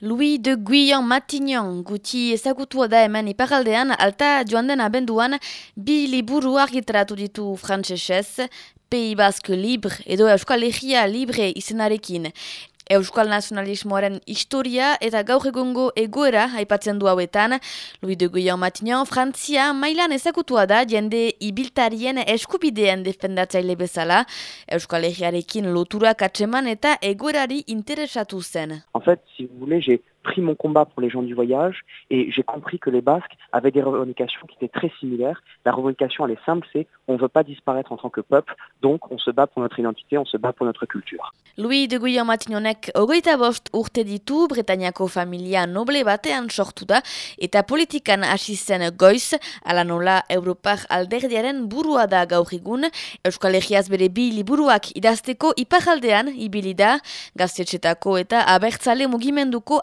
Louis de Guyon Matignon guti ezagutua da hemen iparaldean, alta joan den abenduan bi liburu argitratu ditu frantsesez, Pei Basque Libre edo Euskal Herria Libre izenarekin. Euskal Nazionalismoaren historia eta gaur egungo egoera aipatzen du hauetan. Louis de Guyon Matignon, Frantzia mailan ezagutua da jende ibiltarien eskubideen defendatzaile bezala. Euskal Herriarekin loturak atseman eta egoerari interesatu zen. Si vous voulez, j'ai pris mon combat pour les gens du voyage et j'ai compris que les Basques avaient des revendications qui étaient très similaires. La revendication, elle est simple, c'est on ne veut pas disparaître en tant que peuple, donc on se bat pour notre identité, on se bat pour notre culture. Louis de Guillaume Matignonek ogoita bost urte ditu Bretañako familia noble batean sortu da eta politikan hasi zen goiz, ala nola Europar alderdiaren burua da gaur egun, Euskal Herriaz bere bi liburuak idazteko ipajaldean ibili da, gaztetxetako eta abertzale mugimenduko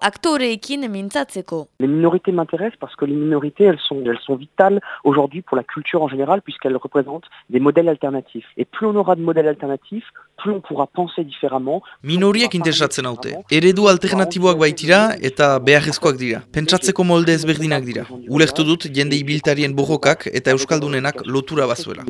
Les minorités m'intéressent parce que les minorités, elles sont, elles sont vitales aujourd'hui pour la culture en général puisqu'elles représentent des modèles alternatifs. Et plus on aura de modèles alternatifs, Minoriak interesatzen haute. Eredu alternatiboak baitira eta beharrezkoak dira. Pentsatzeko molde ezberdinak dira. Ulertu dut jende ibiltarien borrokak eta euskaldunenak lotura bazuela.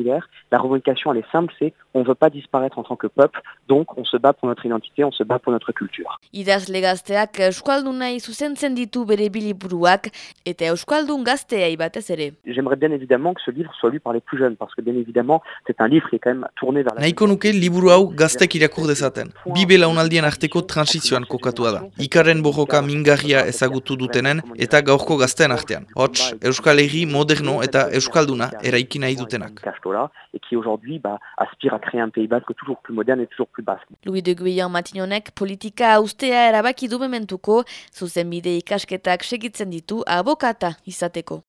La revendication elle est simple, c'est on veut pas disparaître en tant que peuple, donc on se bat pour notre identité, on se bat pour notre culture. Idaz legazteak euskalduna zuzentzen ditu bere biliburuak eta euskaldun gaztea batez ere. J'aimerais bien évidemment que ce livre soit lu par les plus jeunes parce que bien évidemment c'est un livre qui est quand même tourné vers la Nahiko nuke liburu hau gaztek irakur dezaten. Bi belaunaldien arteko transizioan kokatua da. Ikarren borroka mingarria ezagutu dutenen eta gaurko gazten artean. Hots, Euskal Herri moderno eta euskalduna eraiki nahi dutenak. Louis de Guyon Matignonek politika ustea erabaki du mementuko, zuzenbide ikasketak segitzen ditu abokata izateko.